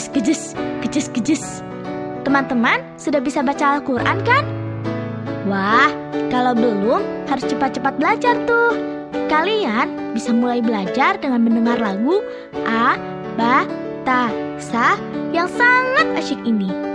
Kejes, kejes, kejes, kejes. Teman-teman sudah bisa baca Al-Quran kan? Wah, kalau belum harus cepat-cepat belajar tuh. Kalian bisa mulai belajar dengan mendengar lagu A, Ba, Ta, Sa yang sangat asyik ini.